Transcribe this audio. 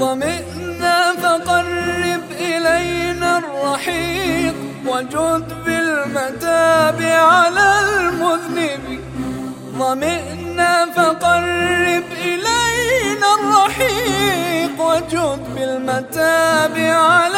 ظمئنا فقرب إلينا الرحيق وجد بالمتاب على المذنب. ظمئنا فقرب إلينا الرحيق وجد بالمتاب على